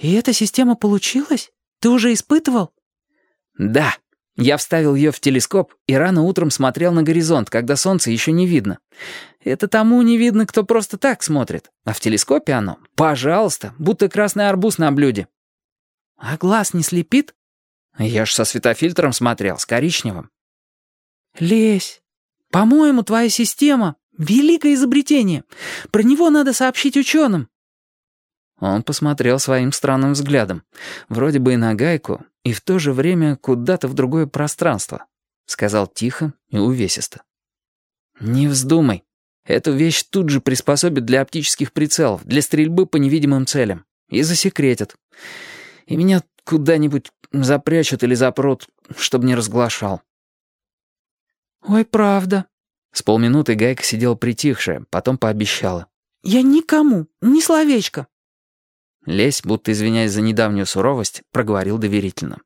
«И эта система получилась? Ты уже испытывал?» «Да». Я вставил ее в телескоп и рано утром смотрел на горизонт, когда солнце еще не видно. Это тому не видно, кто просто так смотрит. А в телескопе оно, пожалуйста, будто красный арбуз на блюде. «А глаз не слепит?» Я ж со светофильтром смотрел, с коричневым. «Лезь. По-моему, твоя система — великое изобретение. Про него надо сообщить ученым». Он посмотрел своим странным взглядом, вроде бы и на гайку, и в то же время куда-то в другое пространство. Сказал тихо и увесисто. «Не вздумай. Эту вещь тут же приспособят для оптических прицелов, для стрельбы по невидимым целям. И засекретят. И меня куда-нибудь запрячут или запрут, чтобы не разглашал». «Ой, правда». С полминуты Гайка сидела притихшая, потом пообещала. «Я никому, ни словечко». Лесь, будто извиняясь за недавнюю суровость, проговорил доверительно.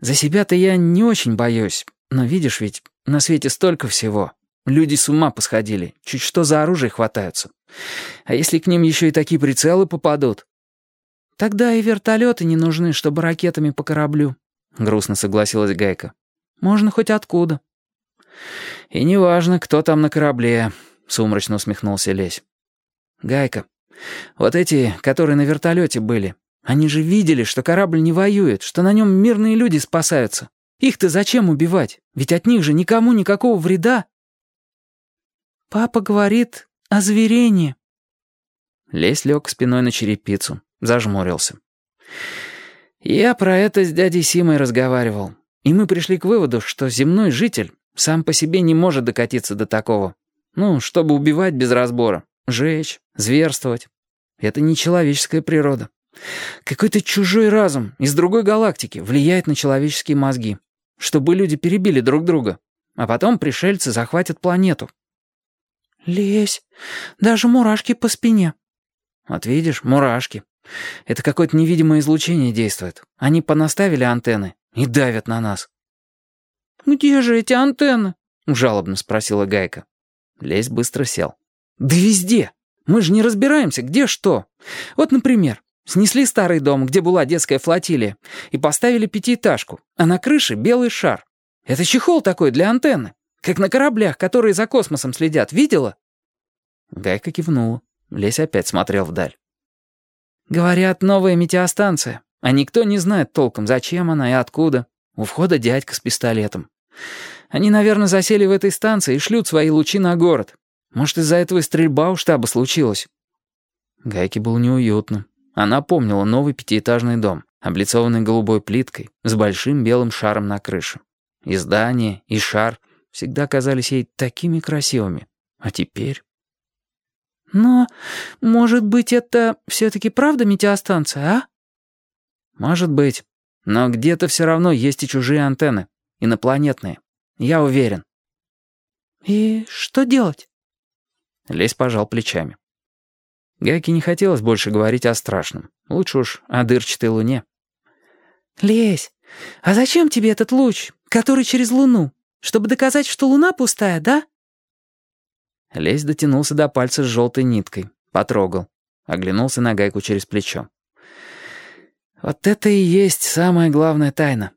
«За себя-то я не очень боюсь, но видишь ведь, на свете столько всего. Люди с ума посходили, чуть что за оружие хватаются. А если к ним еще и такие прицелы попадут?» «Тогда и вертолеты не нужны, чтобы ракетами по кораблю», — грустно согласилась Гайка. «Можно хоть откуда». «И неважно, кто там на корабле», — сумрачно усмехнулся Лесь. «Гайка, вот эти, которые на вертолете были, они же видели, что корабль не воюет, что на нем мирные люди спасаются. Их-то зачем убивать? Ведь от них же никому никакого вреда. Папа говорит о зверении. Лесь лег спиной на черепицу, зажмурился. Я про это с дядей Симой разговаривал. И мы пришли к выводу, что земной житель сам по себе не может докатиться до такого. Ну, чтобы убивать без разбора. Жечь, зверствовать. Это не человеческая природа. Какой-то чужой разум из другой галактики влияет на человеческие мозги, чтобы люди перебили друг друга, а потом пришельцы захватят планету. «Лезь, даже мурашки по спине». «Вот видишь, мурашки. Это какое-то невидимое излучение действует. Они понаставили антенны и давят на нас». «Где же эти антенны?» — жалобно спросила Гайка. Лезь быстро сел. «Да везде. Мы же не разбираемся, где что. Вот, например, снесли старый дом, где была детская флотилия, и поставили пятиэтажку, а на крыше белый шар. Это чехол такой для антенны, как на кораблях, которые за космосом следят. Видела?» Гайка кивнула. Лесь опять смотрел вдаль. «Говорят, новая метеостанция, а никто не знает толком, зачем она и откуда. У входа дядька с пистолетом. Они, наверное, засели в этой станции и шлют свои лучи на город. Может, из-за этого и стрельба у штаба случилась?» Гайке было неуютно. Она помнила новый пятиэтажный дом, облицованный голубой плиткой, с большим белым шаром на крыше. И здание, и шар всегда казались ей такими красивыми. А теперь... «Но, может быть, это все-таки правда метеостанция, а?» «Может быть. Но где-то все равно есть и чужие антенны. Инопланетные. Я уверен». «И что делать?» Лесь пожал плечами. Гайке не хотелось больше говорить о страшном. Лучше уж о дырчатой луне. «Лесь, а зачем тебе этот луч, который через луну? Чтобы доказать, что луна пустая, да?» Лесь дотянулся до пальца с желтой ниткой, потрогал, оглянулся на Гайку через плечо. «Вот это и есть самая главная тайна.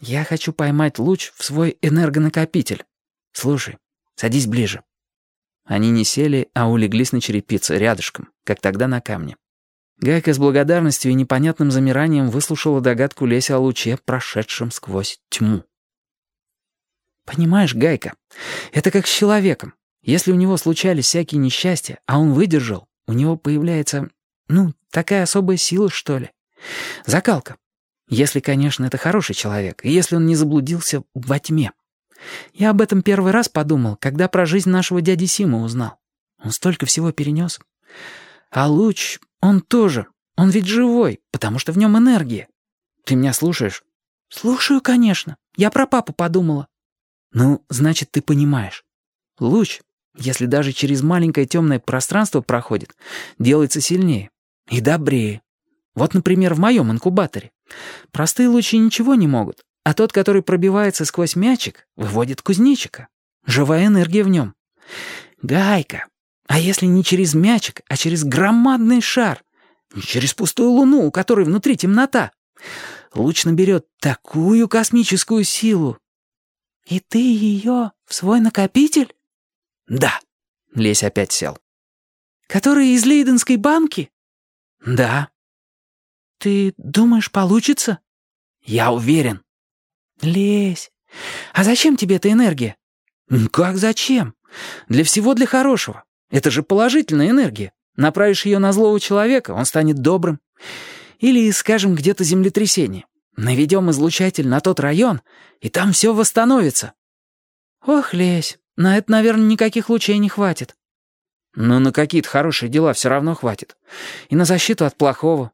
Я хочу поймать луч в свой энергонакопитель. Слушай, садись ближе». Они не сели, а улеглись на черепице, рядышком, как тогда на камне. Гайка с благодарностью и непонятным замиранием выслушала догадку Леси о луче, прошедшем сквозь тьму. «Понимаешь, Гайка, это как с человеком. Если у него случались всякие несчастья, а он выдержал, у него появляется, ну, такая особая сила, что ли. Закалка. Если, конечно, это хороший человек, и если он не заблудился во тьме. Я об этом первый раз подумал, когда про жизнь нашего дяди Сима узнал. Он столько всего перенес. А луч, он тоже. Он ведь живой, потому что в нем энергия. Ты меня слушаешь? Слушаю, конечно. Я про папу подумала. Ну, значит, ты понимаешь. Луч, если даже через маленькое темное пространство проходит, делается сильнее и добрее. Вот, например, в моем инкубаторе. Простые лучи ничего не могут, а тот, который пробивается сквозь мячик, выводит кузнечика. Живая энергия в нем. Гайка. А если не через мячик, а через громадный шар? через пустую луну, у которой внутри темнота. Луч наберет такую космическую силу. И ты ее в свой накопитель? Да. Лесь опять сел. Который из Лейденской банки? Да. Ты думаешь, получится? Я уверен. Лесь, а зачем тебе эта энергия? Как зачем? Для всего для хорошего. Это же положительная энергия. Направишь ее на злого человека, он станет добрым. Или, скажем, где-то землетрясение. Наведем излучатель на тот район, и там все восстановится. Ох, Лесь, на это, наверное, никаких лучей не хватит. Но на какие-то хорошие дела все равно хватит. И на защиту от плохого.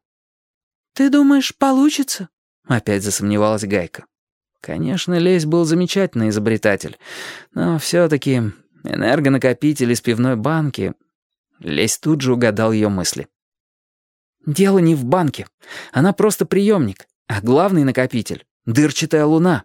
Ты думаешь, получится? Опять засомневалась Гайка. Конечно, Лесь был замечательный изобретатель, но все-таки энергонакопитель из пивной банки... Лесь тут же угадал ее мысли. Дело не в банке. Она просто приемник, а главный накопитель — дырчатая луна.